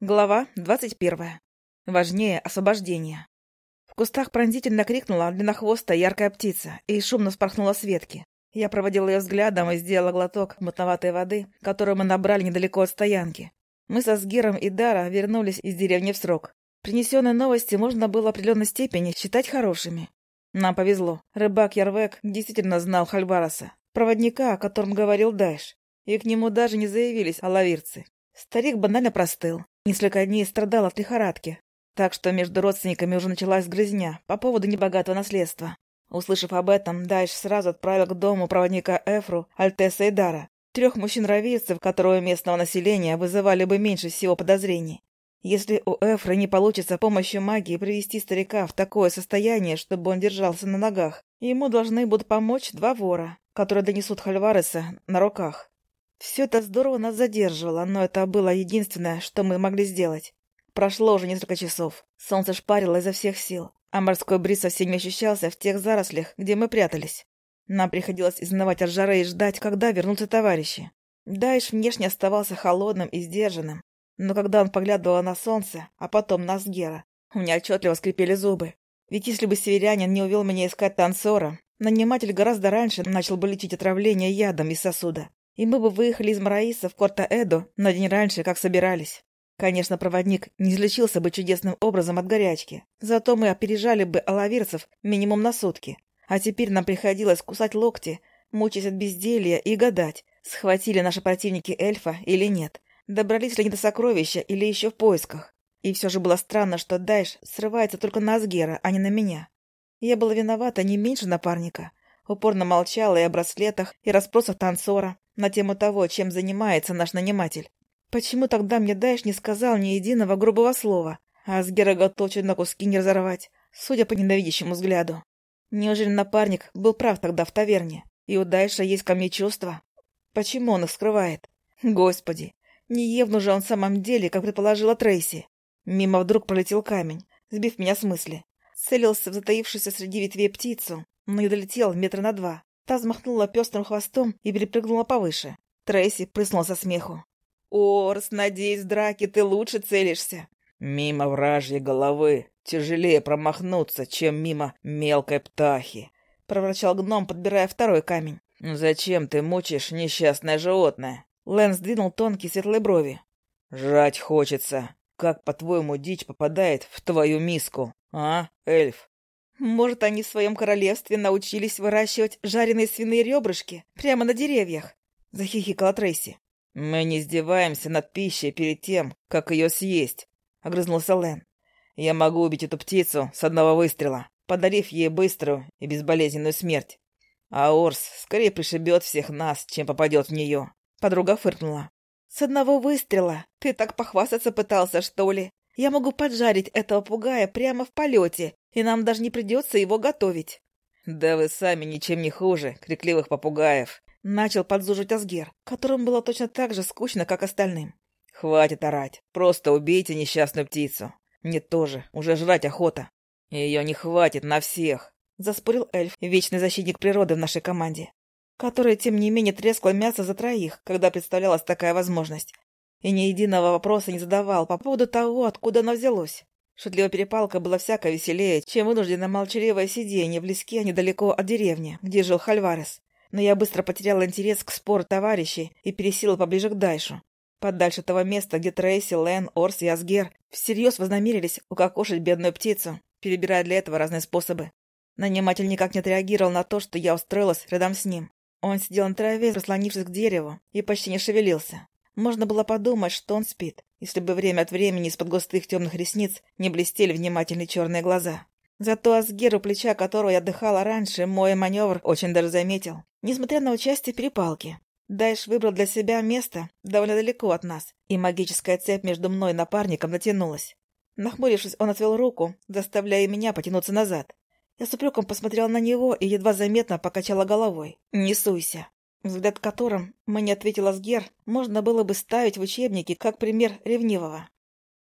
Глава двадцать первая. Важнее освобождения. В кустах пронзительно крикнула длиннохвостая яркая птица и шумно вспорхнула с ветки. Я проводила ее взглядом и сделала глоток мутноватой воды, которую мы набрали недалеко от стоянки. Мы со Сгером и Дара вернулись из деревни в срок. Принесенные новости можно было в определенной степени считать хорошими. Нам повезло. Рыбак Ярвек действительно знал Хальвараса, проводника, о котором говорил Дайш, и к нему даже не заявились алавирцы. Старик банально простыл. Несколько дней страдал от лихорадки, так что между родственниками уже началась грызня по поводу небогатого наследства. Услышав об этом, Дайш сразу отправил к дому проводника Эфру, Альтеса и Дара, трех мужчин-равийцев, которые у местного населения вызывали бы меньше всего подозрений. Если у Эфра не получится помощью магии привести старика в такое состояние, чтобы он держался на ногах, ему должны будут помочь два вора, которые донесут Хальвареса на руках. Все это здорово нас задерживало, но это было единственное, что мы могли сделать. Прошло уже несколько часов. Солнце шпарило изо всех сил, а морской бриз совсем не ощущался в тех зарослях, где мы прятались. Нам приходилось изнывать от жары и ждать, когда вернутся товарищи. Дайш внешне оставался холодным и сдержанным, но когда он поглядывал на солнце, а потом на Сгера, у меня отчетливо скрипели зубы. Ведь если бы северянин не увел меня искать танцора, наниматель гораздо раньше начал бы лечить отравление ядом из сосуда и мы бы выехали из Мараиса в Корта-Эдо на день раньше, как собирались. Конечно, проводник не излечился бы чудесным образом от горячки, зато мы опережали бы алавирцев минимум на сутки. А теперь нам приходилось кусать локти, мучаясь от безделья и гадать, схватили наши противники эльфа или нет, добрались ли они до сокровища или еще в поисках. И все же было странно, что Дайш срывается только на Асгера, а не на меня. Я была виновата не меньше напарника. Упорно молчала и о браслетах, и расспросах танцора, на тему того, чем занимается наш наниматель. Почему тогда мне Дайш не сказал ни единого грубого слова, а Асгера готов чуть на куски не разорвать, судя по ненавидящему взгляду? Неужели напарник был прав тогда в таверне, и у Дайша есть ко мне чувства? Почему он их скрывает? Господи, не Евну же он в самом деле, как предположила Трейси. Мимо вдруг пролетел камень, сбив меня с мысли. Целился в затаившуюся среди ветвей птицу, но не долетел метра на два. Та взмахнула пестрым хвостом и перепрыгнула повыше. Трейси прыснула со смеху. «Орс, надеюсь, в драке ты лучше целишься». «Мимо вражьей головы тяжелее промахнуться, чем мимо мелкой птахи», — проворчал гном, подбирая второй камень. «Зачем ты мучаешь несчастное животное?» Лэн сдвинул тонкие светлые брови. «Жрать хочется. Как, по-твоему, дичь попадает в твою миску, а, эльф?» Может, они в своем королевстве научились выращивать жареные свиные ребрышки прямо на деревьях? Захихикала Трейси. Мы не издеваемся над пищей перед тем, как ее съесть, огрызнулся Лэн. Я могу убить эту птицу с одного выстрела, подарив ей быструю и безболезненную смерть. А Орс скорее пришибет всех нас, чем попадет в нее. Подруга фыркнула. «С одного выстрела? Ты так похвастаться пытался, что ли? Я могу поджарить этого пугая прямо в полете и нам даже не придется его готовить. «Да вы сами ничем не хуже, крикливых попугаев!» Начал подзужить Асгер, которому было точно так же скучно, как остальным. «Хватит орать, просто убейте несчастную птицу. Мне тоже, уже жрать охота. Ее не хватит на всех!» Заспорил эльф, вечный защитник природы в нашей команде, который, тем не менее, трескал мясо за троих, когда представлялась такая возможность, и ни единого вопроса не задавал по поводу того, откуда оно взялось. Шутливая перепалка была всяко веселее, чем вынужденное молчаливое сидение в леске недалеко от деревни, где жил Хальварес. Но я быстро потеряла интерес к спору товарищей и пересела поближе к Дайшу. Подальше того места, где Трейси, Лэн, Орс и Асгер всерьез вознамерились укокошить бедную птицу, перебирая для этого разные способы. Наниматель никак не отреагировал на то, что я устроилась рядом с ним. Он сидел на траве, прислонившись к дереву, и почти не шевелился. Можно было подумать, что он спит, если бы время от времени из-под густых темных ресниц не блестели внимательные черные глаза. Зато Асгер, у плеча которого я отдыхала раньше, мой маневр очень даже заметил. Несмотря на участие перепалки, Дайш выбрал для себя место довольно далеко от нас, и магическая цепь между мной и напарником натянулась. Нахмурившись, он отвел руку, заставляя меня потянуться назад. Я с упреком посмотрела на него и едва заметно покачала головой. «Не суйся!» Взгляд которым мне ответил Асгер, можно было бы ставить в учебнике как пример ревнивого.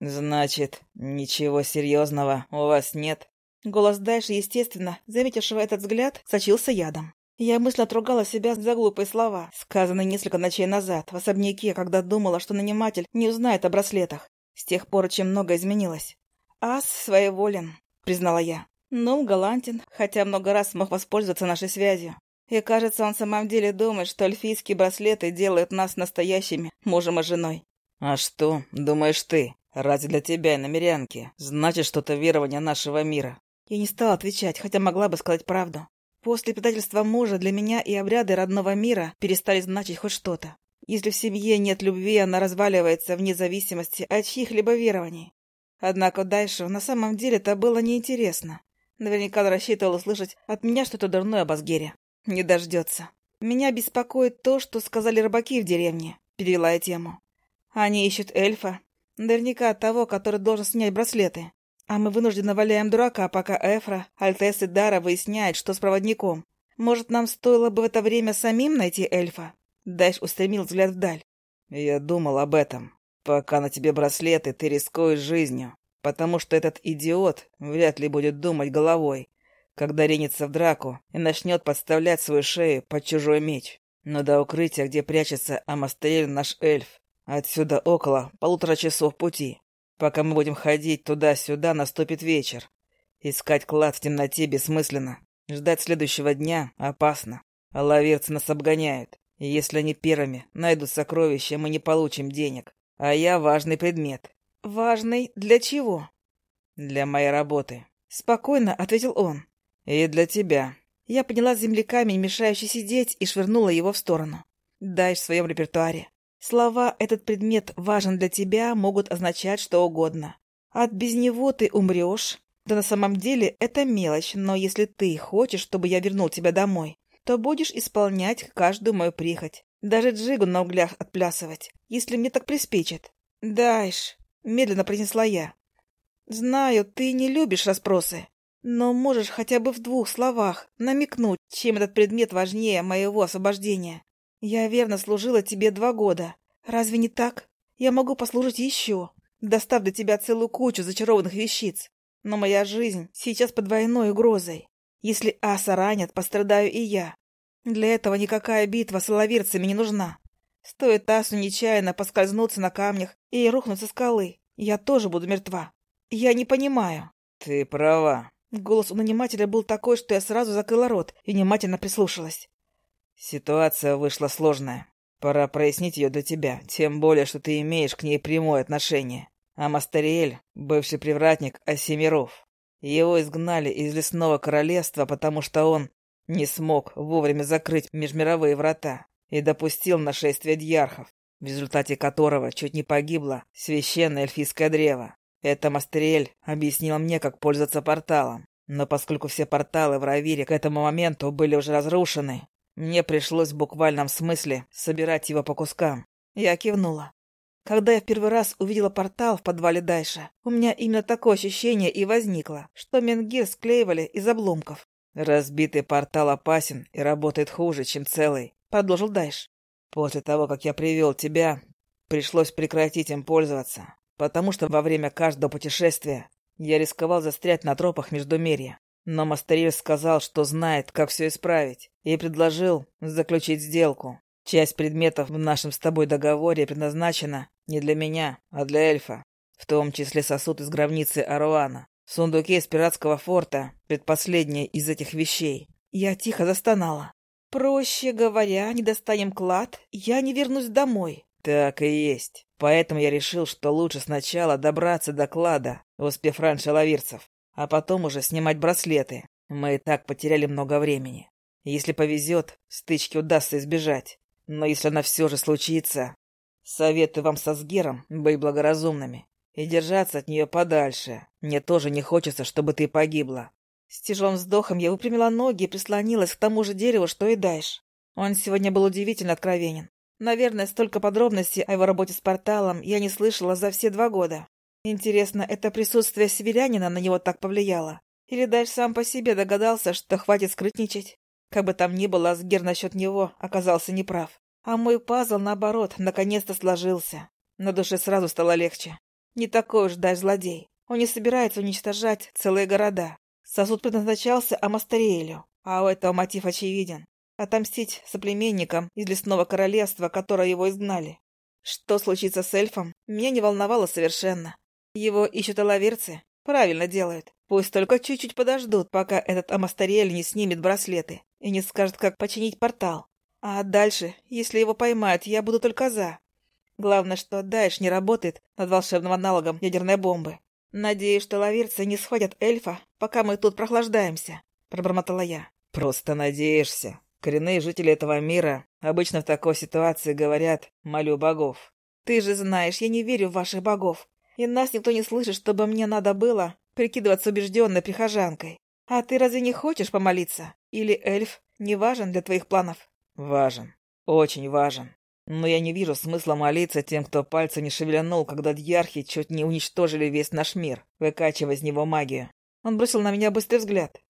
«Значит, ничего серьезного у вас нет?» Голос дальше, естественно, заметившего этот взгляд, сочился ядом. Я мысленно отругала себя за глупые слова, сказанные несколько ночей назад, в особняке, когда думала, что наниматель не узнает о браслетах. С тех пор очень много изменилось. Ас своеволен, признала я. Но галантен, хотя много раз мог воспользоваться нашей связью. И кажется, он в самом деле думает, что эльфийские браслеты делают нас настоящими мужем и женой. А что, думаешь ты? Разве для тебя и намерянки значит что-то верование нашего мира? Я не стала отвечать, хотя могла бы сказать правду. После предательства мужа для меня и обряды родного мира перестали значить хоть что-то. Если в семье нет любви, она разваливается вне зависимости от чьих-либо верований. Однако дальше на самом деле это было неинтересно. Наверняка он рассчитывал услышать от меня что-то дурное об Асгере. Не дождется. Меня беспокоит то, что сказали рыбаки в деревне, перевела я тему. Они ищут эльфа. Наверняка того, который должен снять браслеты. А мы вынуждены валяем дурака, пока Эфра, Альтес и Дара выясняют, что с проводником. Может, нам стоило бы в это время самим найти эльфа? Дайш устремил взгляд вдаль. Я думал об этом. Пока на тебе браслеты, ты рискуешь жизнью, потому что этот идиот вряд ли будет думать головой, когда ринется в драку и начнет подставлять свою шею под чужой меч. Но до укрытия, где прячется Амастерель наш эльф, отсюда около полутора часов пути. Пока мы будем ходить туда-сюда, наступит вечер. Искать клад в темноте бессмысленно. Ждать следующего дня опасно. А лаверцы нас обгоняют. И если они первыми найдут сокровища, мы не получим денег. А я важный предмет. Важный для чего? Для моей работы. Спокойно ответил он. И для тебя. Я подняла с земли камень, мешающий сидеть, и швырнула его в сторону. Дай в своем репертуаре. Слова «этот предмет важен для тебя» могут означать что угодно. От «без него ты умрешь». Да на самом деле это мелочь, но если ты хочешь, чтобы я вернул тебя домой, то будешь исполнять каждую мою прихоть. Даже джигу на углях отплясывать, если мне так приспичит. «Дайш», — медленно произнесла я. «Знаю, ты не любишь расспросы, но можешь хотя бы в двух словах намекнуть, чем этот предмет важнее моего освобождения. Я верно служила тебе два года. Разве не так? Я могу послужить еще, достав для тебя целую кучу зачарованных вещиц. Но моя жизнь сейчас под двойной угрозой. Если аса ранят, пострадаю и я. Для этого никакая битва с лавирцами не нужна. Стоит асу нечаянно поскользнуться на камнях и рухнуть со скалы. Я тоже буду мертва. Я не понимаю. Ты права. Голос у нанимателя был такой, что я сразу закрыла рот и внимательно прислушалась. Ситуация вышла сложная. Пора прояснить ее для тебя, тем более, что ты имеешь к ней прямое отношение. А Мастериэль — бывший привратник Асемиров. Его изгнали из лесного королевства, потому что он не смог вовремя закрыть межмировые врата и допустил нашествие дьярхов, в результате которого чуть не погибло священное эльфийское древо. Это Мастериэль объяснил мне, как пользоваться порталом. Но поскольку все порталы в Равире к этому моменту были уже разрушены, мне пришлось в буквальном смысле собирать его по кускам. Я кивнула. Когда я в первый раз увидела портал в подвале Дайша, у меня именно такое ощущение и возникло, что Менгир склеивали из обломков. «Разбитый портал опасен и работает хуже, чем целый», — продолжил Дайш. «После того, как я привел тебя, пришлось прекратить им пользоваться, потому что во время каждого путешествия я рисковал застрять на тропах Междумерья. Но Мастерир сказал, что знает, как все исправить, и предложил заключить сделку. Часть предметов в нашем с тобой договоре предназначена не для меня, а для эльфа, в том числе сосуд из гробницы Аруана. В из пиратского форта предпоследняя из этих вещей. Я тихо застонала. Проще говоря, не достанем клад, я не вернусь домой. Так и есть. Поэтому я решил, что лучше сначала добраться до клада, успев раньше лавирцев а потом уже снимать браслеты. Мы и так потеряли много времени. Если повезет, стычки удастся избежать. Но если она все же случится, советую вам со Сгером быть благоразумными и держаться от нее подальше. Мне тоже не хочется, чтобы ты погибла. С тяжелым вздохом я выпрямила ноги и прислонилась к тому же дереву, что и Дайш. Он сегодня был удивительно откровенен. Наверное, столько подробностей о его работе с порталом я не слышала за все два года. Интересно, это присутствие северянина на него так повлияло? Или Дайш сам по себе догадался, что хватит скрытничать? Как бы там ни было, Асгер насчет него оказался неправ. А мой пазл, наоборот, наконец-то сложился. На душе сразу стало легче. Не такой уж Дайш злодей. Он не собирается уничтожать целые города. Сосуд предназначался Амастериэлю, а у этого мотив очевиден. Отомстить соплеменникам из лесного королевства, которое его изгнали. Что случится с эльфом, меня не волновало совершенно. Его ищут алаверцы. Правильно делают. Пусть только чуть-чуть подождут, пока этот Амастариэль не снимет браслеты и не скажет, как починить портал. А дальше, если его поймают, я буду только за. Главное, что Дайш не работает над волшебным аналогом ядерной бомбы. Надеюсь, что лаверцы не схватят эльфа, пока мы тут прохлаждаемся, пробормотала я. Просто надеешься. Коренные жители этого мира обычно в такой ситуации говорят «молю богов». Ты же знаешь, я не верю в ваших богов. И нас никто не слышит, чтобы мне надо было прикидываться убежденной прихожанкой. А ты разве не хочешь помолиться? Или эльф не важен для твоих планов? Важен. Очень важен. Но я не вижу смысла молиться тем, кто пальца не шевельнул, когда дьярхи чуть не уничтожили весь наш мир, выкачивая из него магию. Он бросил на меня быстрый взгляд.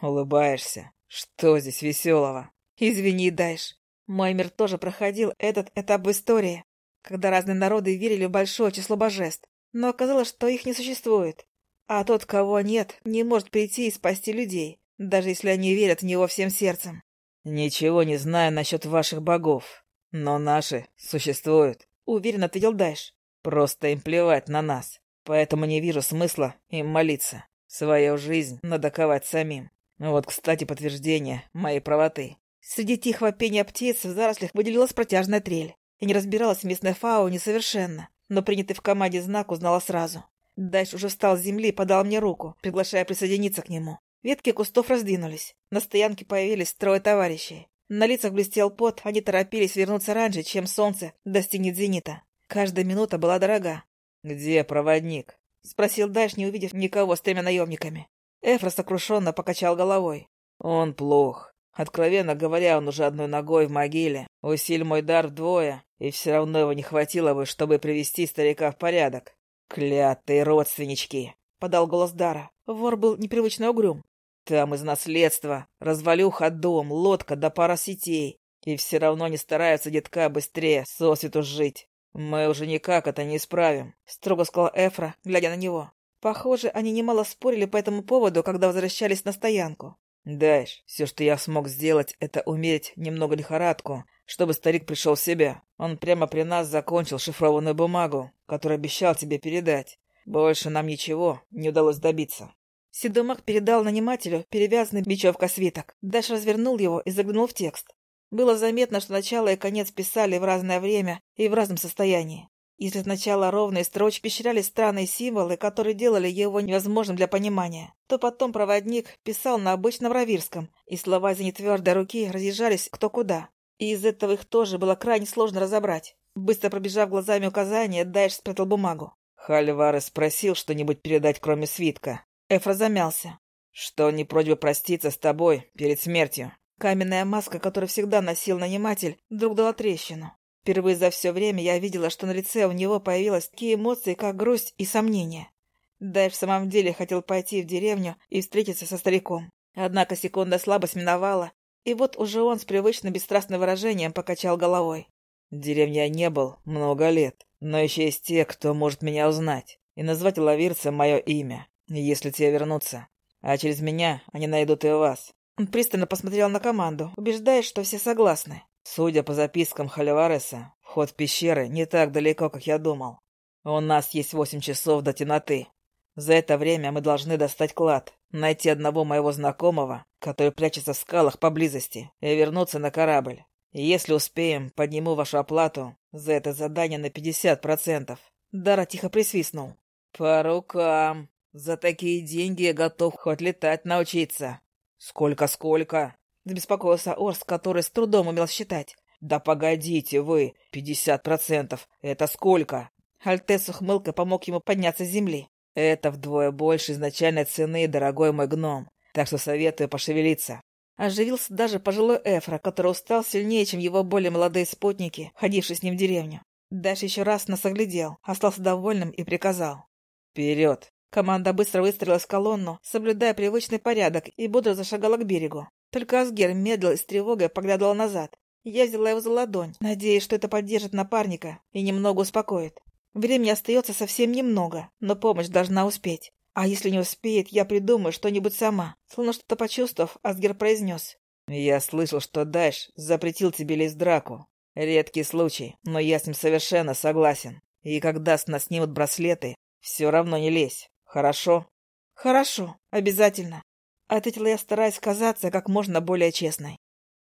Улыбаешься. Что здесь веселого? Извини, Дайш. Мой мир тоже проходил этот этап в истории, когда разные народы верили в большое число божеств, но оказалось, что их не существует. А тот, кого нет, не может прийти и спасти людей, даже если они верят в него всем сердцем. «Ничего не знаю насчет ваших богов, но наши существуют», — уверенно ответил Дайш. «Просто им плевать на нас, поэтому не вижу смысла им молиться. Свою жизнь надо ковать самим. Вот, кстати, подтверждение моей правоты». Среди тихого пения птиц в зарослях выделилась протяжная трель. Я не разбиралась в местной фауне совершенно, но принятый в команде знак узнала сразу. Дальше уже встал с земли и подал мне руку, приглашая присоединиться к нему. Ветки кустов раздвинулись. На стоянке появились трое товарищей. На лицах блестел пот, они торопились вернуться раньше, чем солнце достигнет зенита. Каждая минута была дорога. «Где проводник?» — спросил Дайш, не увидев никого с тремя наемниками. Эфра сокрушенно покачал головой. «Он плох. Откровенно говоря, он уже одной ногой в могиле. Усиль мой дар вдвое, и все равно его не хватило бы, чтобы привести старика в порядок. «Клятые родственнички!» — подал голос Дара. Вор был непривычно угрюм. «Там из наследства. Развалюха дом, лодка да пара сетей. И все равно не стараются детка быстрее сосвету жить. Мы уже никак это не исправим», — строго сказал Эфра, глядя на него. Похоже, они немало спорили по этому поводу, когда возвращались на стоянку. «Дальше. Все, что я смог сделать, это умереть немного лихорадку, чтобы старик пришел в себя. Он прямо при нас закончил шифрованную бумагу, которую обещал тебе передать. Больше нам ничего не удалось добиться». Седумак передал нанимателю перевязанный бечевка свиток. Дальше развернул его и заглянул в текст. Было заметно, что начало и конец писали в разное время и в разном состоянии. Если сначала ровные строчки пещеряли странные символы, которые делали его невозможным для понимания, то потом проводник писал на обычном равирском, и слова из нетвердой руки разъезжались кто куда и из этого их тоже было крайне сложно разобрать. Быстро пробежав глазами указания, Дайш спрятал бумагу. Хальварес спросил что-нибудь передать, кроме свитка. Эфра замялся. Что не просьба проститься с тобой перед смертью. Каменная маска, которую всегда носил наниматель, вдруг дала трещину. Впервые за все время я видела, что на лице у него появились такие эмоции, как грусть и сомнение. Дайв в самом деле хотел пойти в деревню и встретиться со стариком. Однако секунда слабость миновала, и вот уже он с привычным бесстрастным выражением покачал головой. В деревне я не был много лет, но еще есть те, кто может меня узнать и назвать лавирцем мое имя, если те вернутся. А через меня они найдут и вас. Он пристально посмотрел на команду, убеждаясь, что все согласны. Судя по запискам Халивареса, вход пещеры не так далеко, как я думал. У нас есть восемь часов до темноты. За это время мы должны достать клад, найти одного моего знакомого, который прячется в скалах поблизости, и вернуться на корабль. Если успеем, подниму вашу оплату за это задание на пятьдесят процентов. Дара тихо присвистнул. По рукам. За такие деньги я готов хоть летать научиться. Сколько-сколько? Забеспокоился Орс, который с трудом умел считать. Да погодите вы, пятьдесят процентов. Это сколько? Альтес ухмылкой помог ему подняться с земли. Это вдвое больше изначальной цены, дорогой мой гном, так что советую пошевелиться. Оживился даже пожилой Эфра, который устал сильнее, чем его более молодые спутники, ходившие с ним в деревню. Дальше еще раз нас оглядел, остался довольным и приказал. «Вперед!» Команда быстро выстроилась в колонну, соблюдая привычный порядок, и бодро зашагала к берегу. Только Асгер медлил и с тревогой поглядывал назад. Я взяла его за ладонь, надеясь, что это поддержит напарника и немного успокоит. Времени остается совсем немного, но помощь должна успеть. А если не успеет, я придумаю что-нибудь сама. Словно что-то почувствовав, Асгер произнес. «Я слышал, что Дайш запретил тебе лезть в драку. Редкий случай, но я с ним совершенно согласен. И когда с нас снимут браслеты, все равно не лезь. Хорошо? Хорошо, обязательно. Ответила я, стараясь казаться как можно более честной.